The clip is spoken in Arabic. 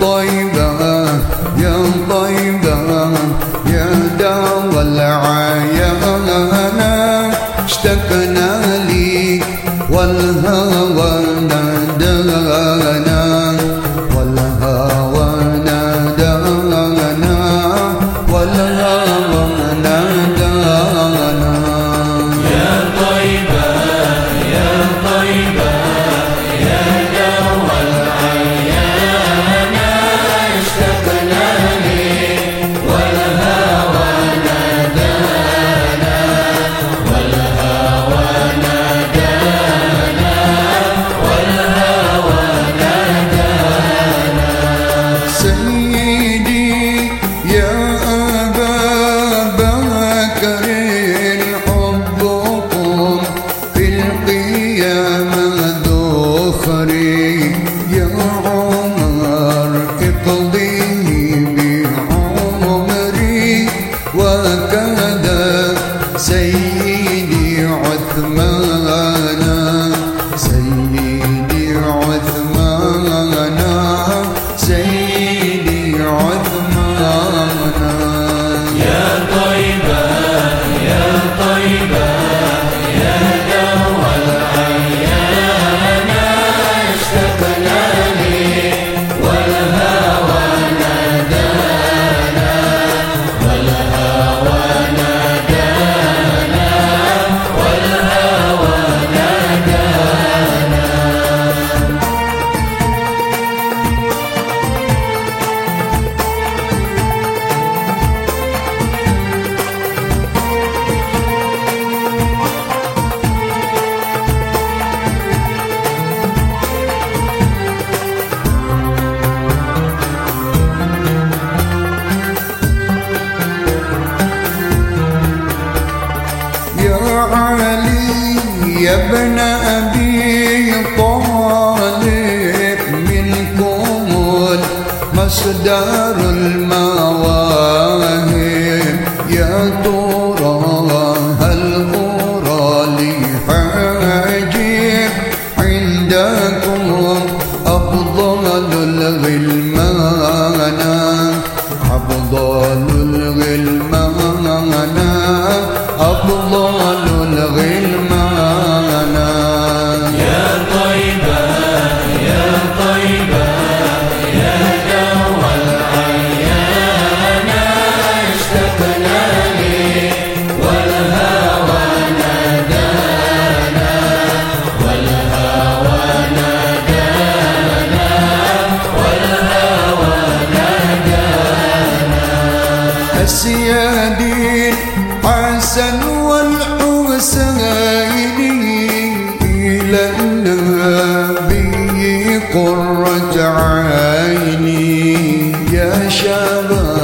طيبة يا طيبة يا دار العيان. اشتقنا لي والهوى love. darul الحسن والحسين إلى النبي قرة عيني. يا شباب